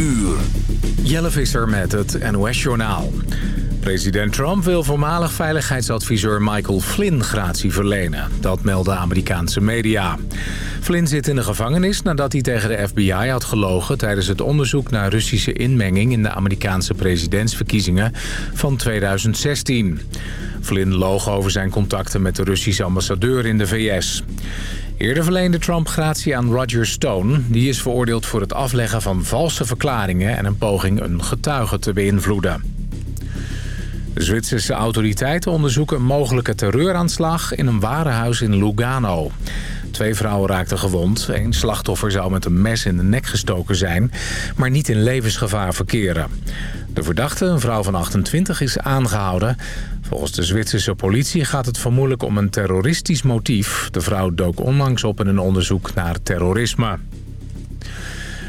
uur. Jelle Visser met het NOS-journaal. President Trump wil voormalig veiligheidsadviseur Michael Flynn gratie verlenen. Dat melden Amerikaanse media. Flynn zit in de gevangenis nadat hij tegen de FBI had gelogen... tijdens het onderzoek naar Russische inmenging in de Amerikaanse presidentsverkiezingen van 2016. Flynn loog over zijn contacten met de Russische ambassadeur in de VS. Eerder verleende Trump gratie aan Roger Stone. Die is veroordeeld voor het afleggen van valse verklaringen... en een poging een getuige te beïnvloeden. De Zwitserse autoriteiten onderzoeken een mogelijke terreuraanslag... in een warenhuis in Lugano. Twee vrouwen raakten gewond. Eén slachtoffer zou met een mes in de nek gestoken zijn... maar niet in levensgevaar verkeren. De verdachte, een vrouw van 28, is aangehouden. Volgens de Zwitserse politie gaat het vermoedelijk om een terroristisch motief. De vrouw dook onlangs op in een onderzoek naar terrorisme.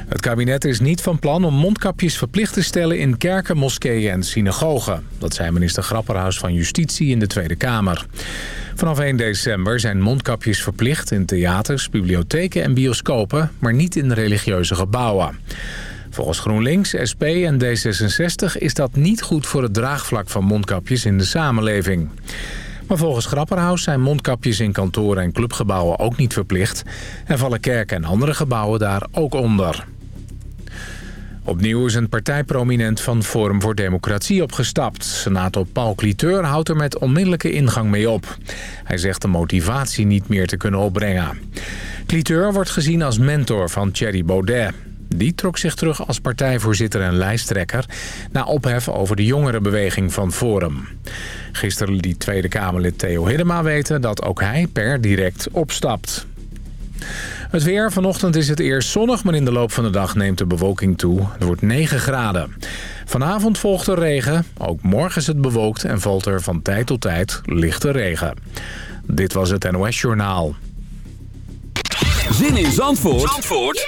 Het kabinet is niet van plan om mondkapjes verplicht te stellen in kerken, moskeeën en synagogen. Dat zei minister Grapperhaus van Justitie in de Tweede Kamer. Vanaf 1 december zijn mondkapjes verplicht in theaters, bibliotheken en bioscopen, maar niet in religieuze gebouwen. Volgens GroenLinks, SP en D66 is dat niet goed voor het draagvlak van mondkapjes in de samenleving. Maar volgens Grapperhaus zijn mondkapjes in kantoren en clubgebouwen ook niet verplicht... en vallen kerken en andere gebouwen daar ook onder. Opnieuw is een partijprominent van Forum voor Democratie opgestapt. Senator Paul Cliteur houdt er met onmiddellijke ingang mee op. Hij zegt de motivatie niet meer te kunnen opbrengen. Cliteur wordt gezien als mentor van Thierry Baudet. Die trok zich terug als partijvoorzitter en lijsttrekker... na ophef over de jongerenbeweging van Forum. Gisteren liet Tweede Kamerlid Theo Hiddema weten dat ook hij per direct opstapt. Het weer. Vanochtend is het eerst zonnig, maar in de loop van de dag neemt de bewolking toe. Het wordt 9 graden. Vanavond volgt er regen. Ook morgen is het bewolkt en valt er van tijd tot tijd lichte regen. Dit was het NOS Journaal. Zin in Zandvoort, Zandvoort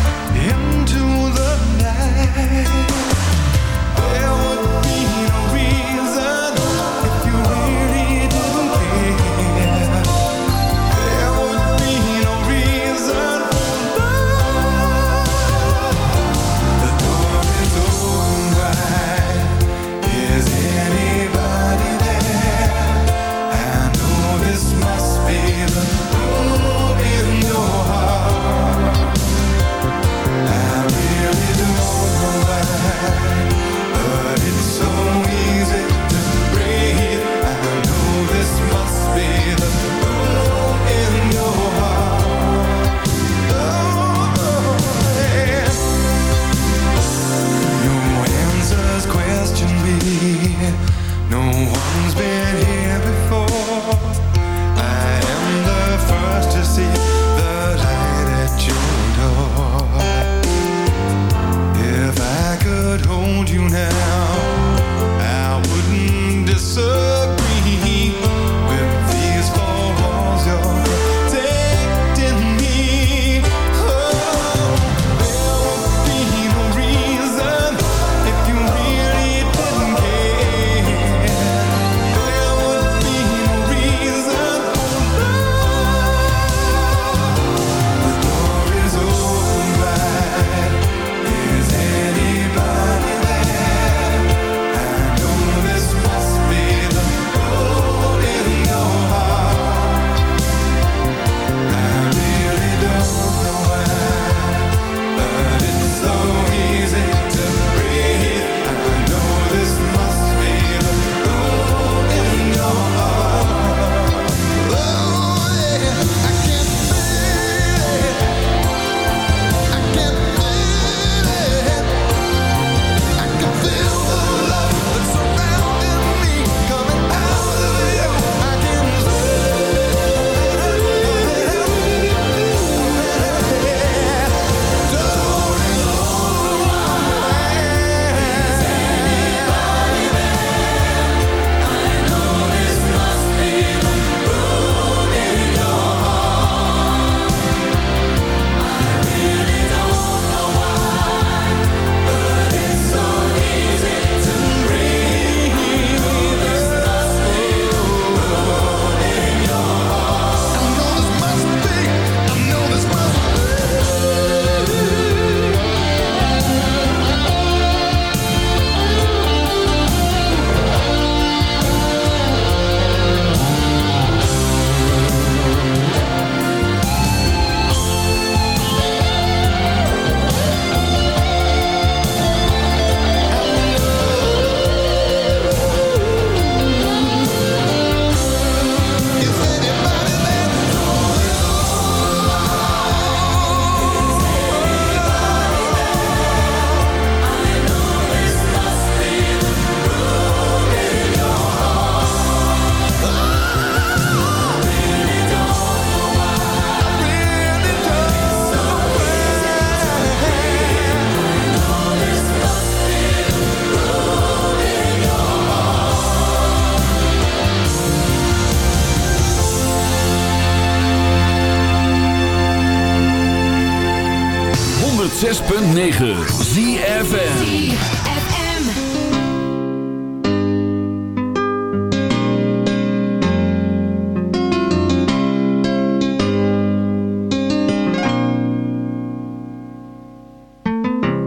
106.9 ZFN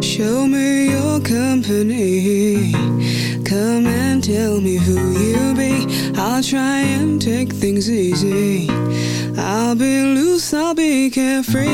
Show me your company. Come and tell me who you be. I'll try and take things easy. I'll be loose, I'll be carefree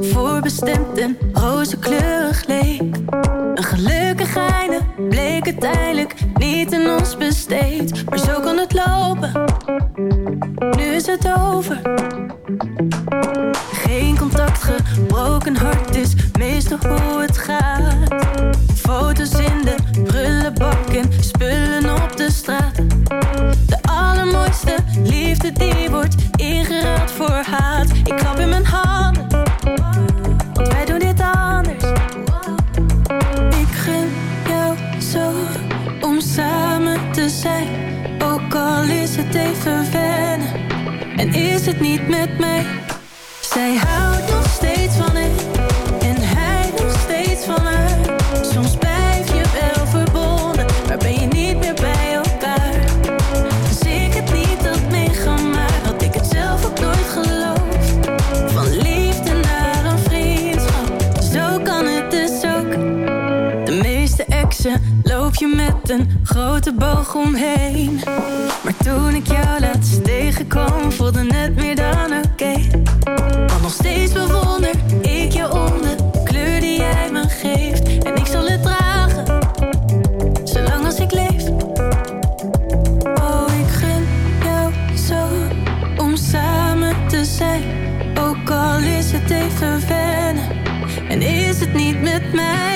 Voorbestemd en rozenkleurig leek. Een gelukkig einde bleek uiteindelijk niet in ons besteed. Maar zo kan het lopen, nu is het over. Geen contact, gebroken hart is meestal hoe met mij grote boog omheen. Maar toen ik jou laatst tegenkwam, voelde het meer dan oké. Okay. Want nog steeds bewonder ik je om de kleur die jij me geeft. En ik zal het dragen, zolang als ik leef. Oh, ik gun jou zo om samen te zijn. Ook al is het even wennen en is het niet met mij.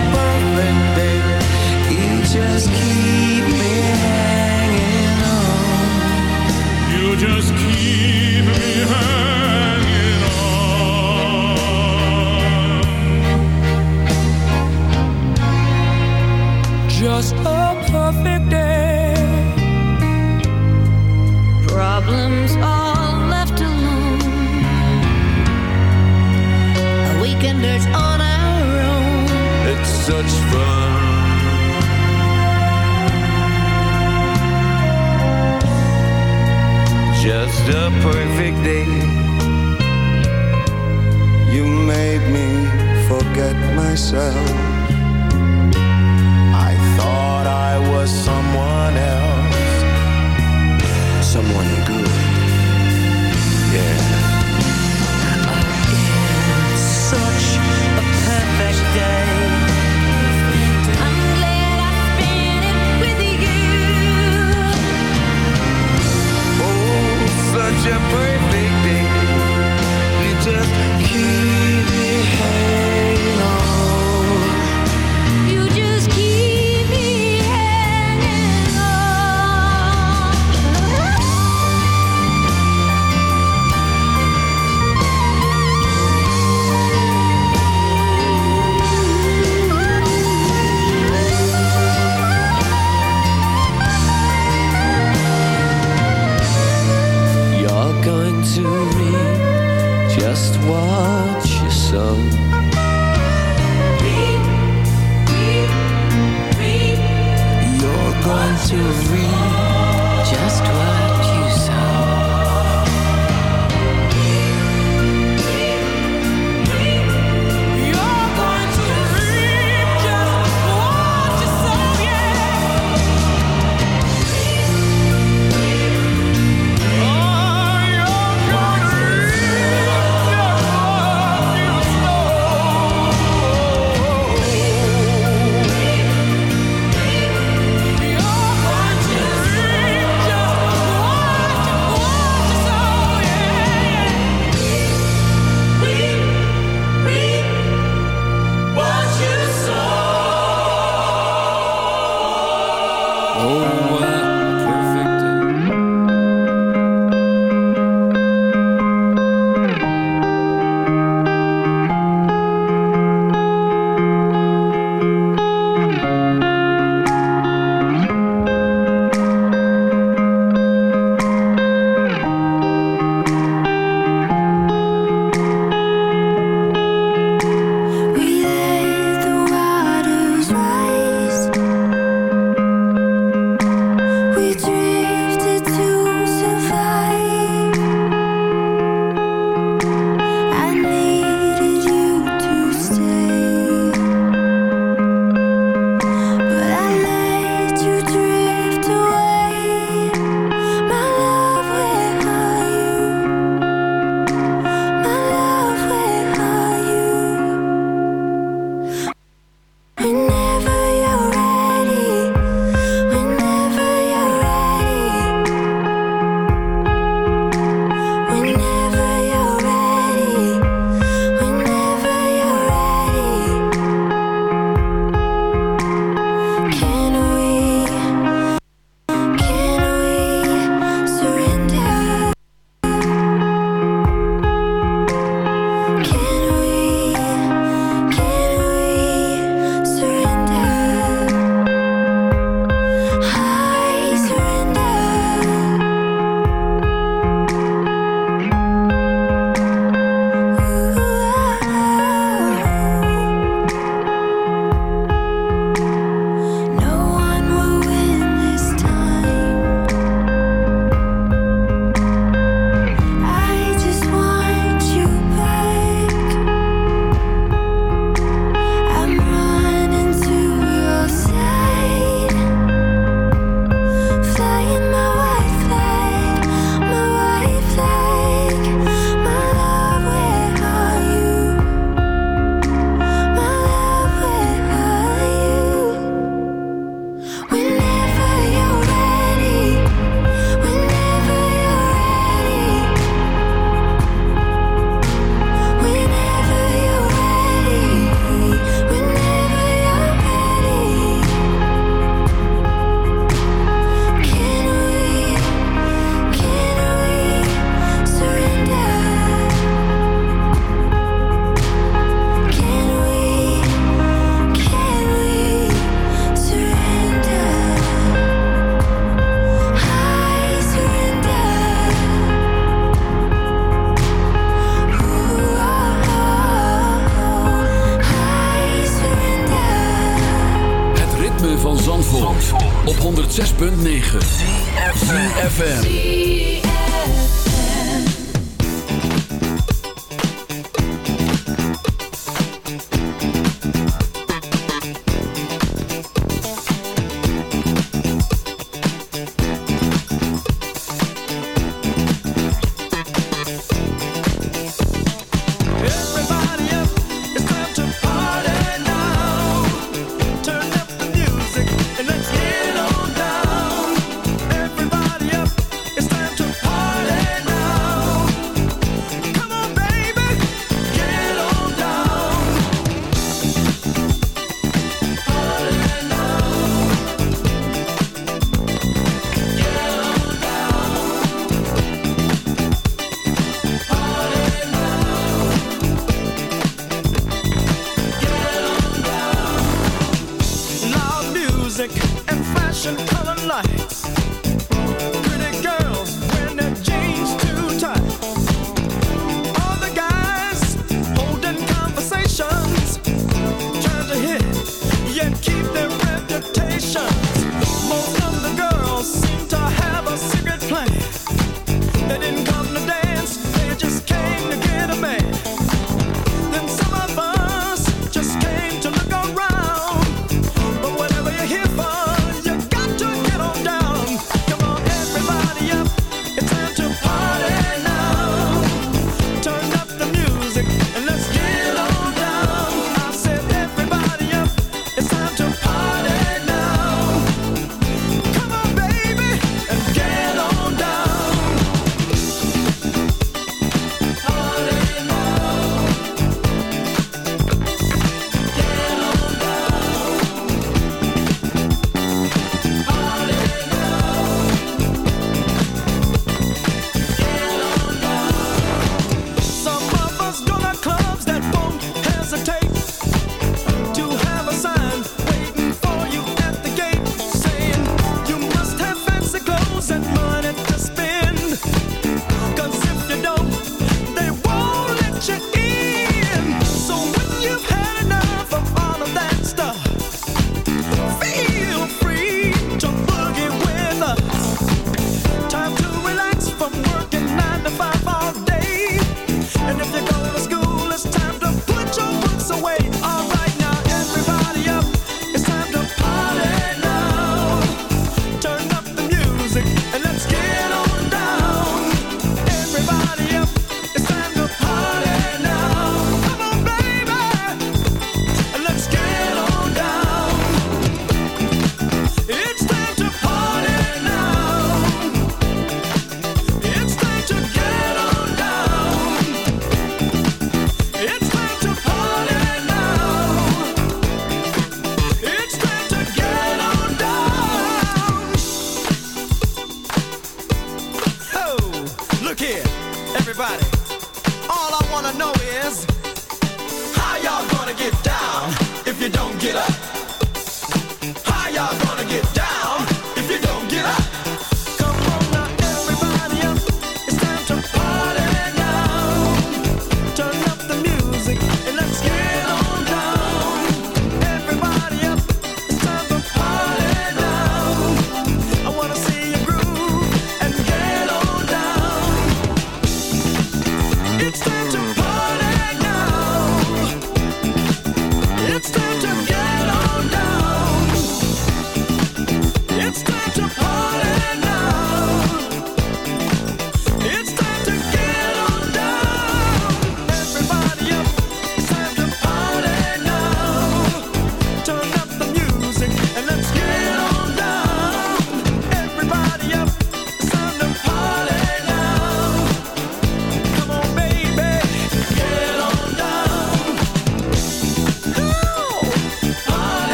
to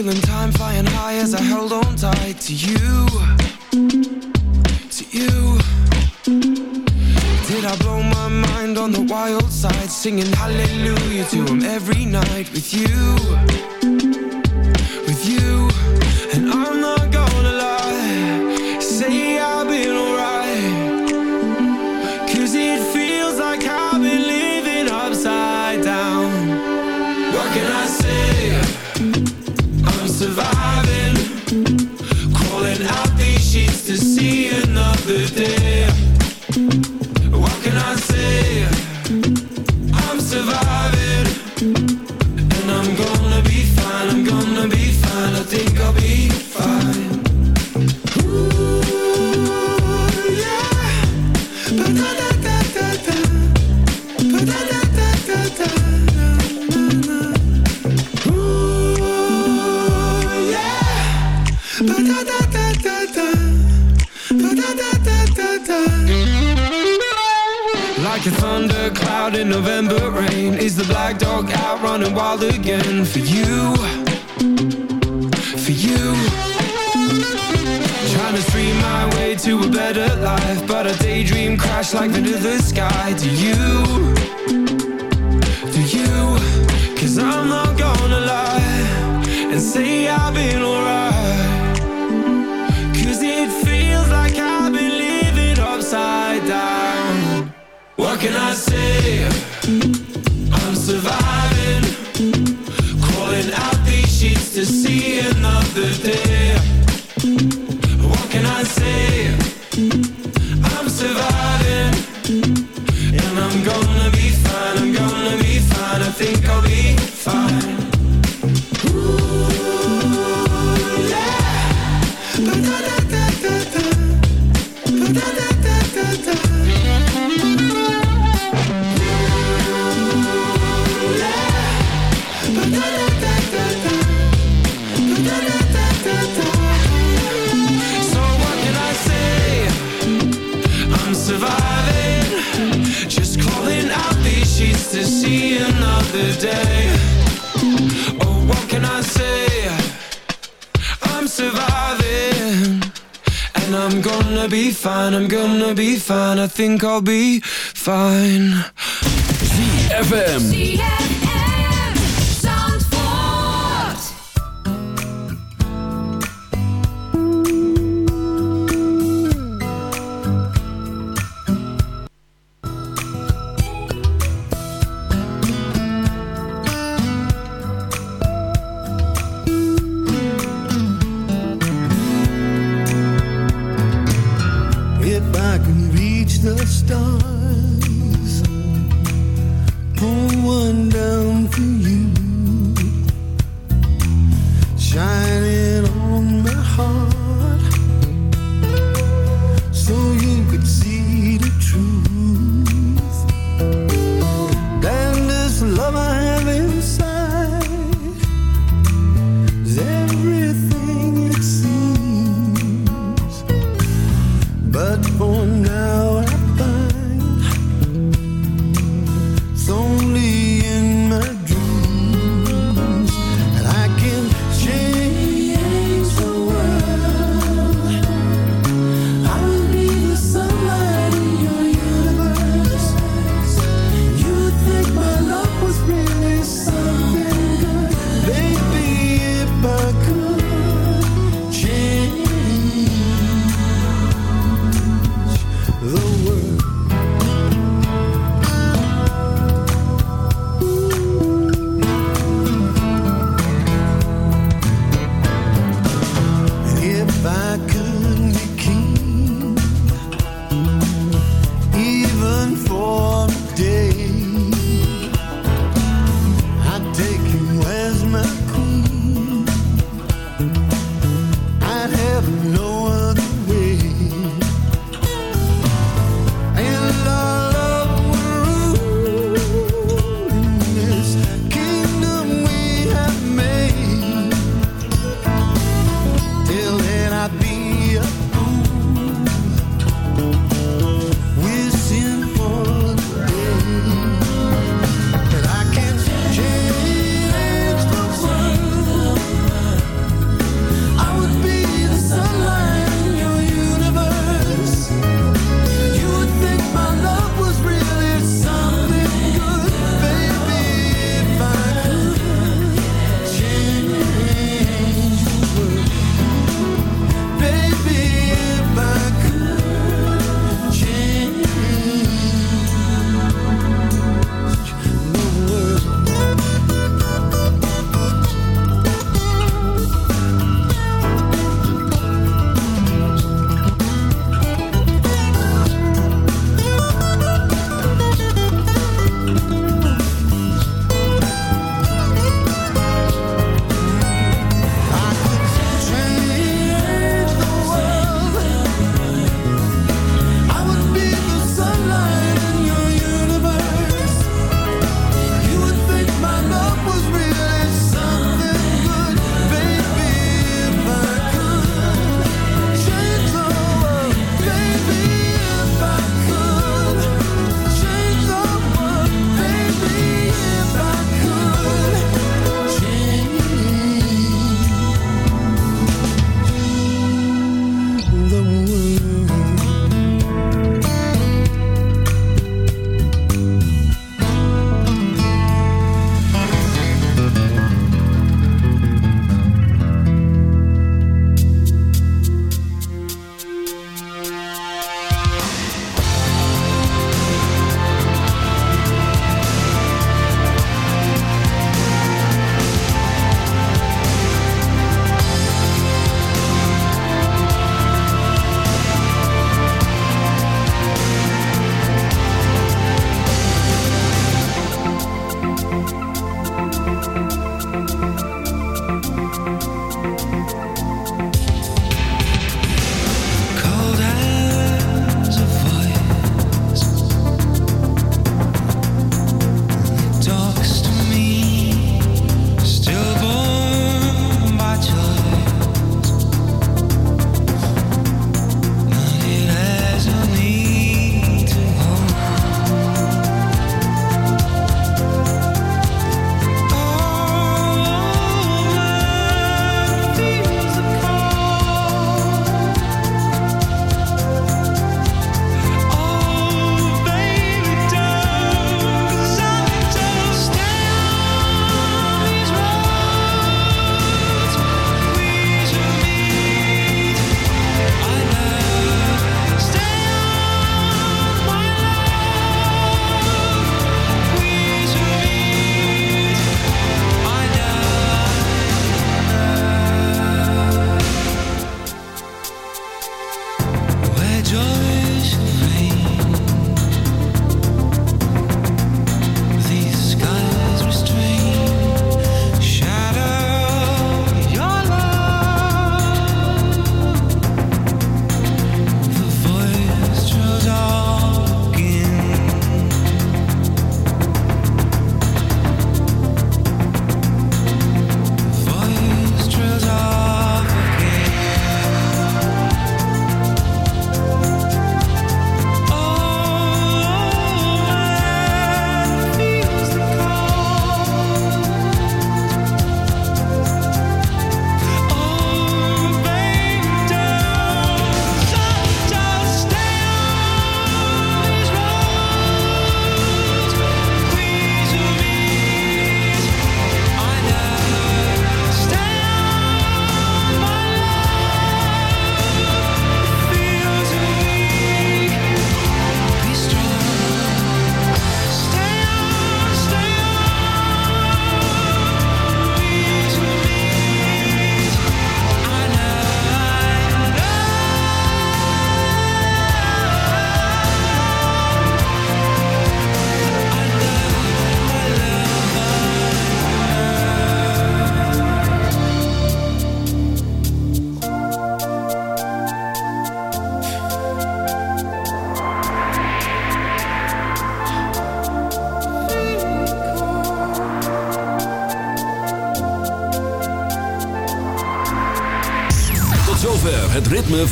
Feeling time flying high as I held on tight to you To you. Did I blow my mind on the wild side Singing like to the sky. driving. And I'm gonna be fine, I'm gonna be fine I think I'll be fine. ZFM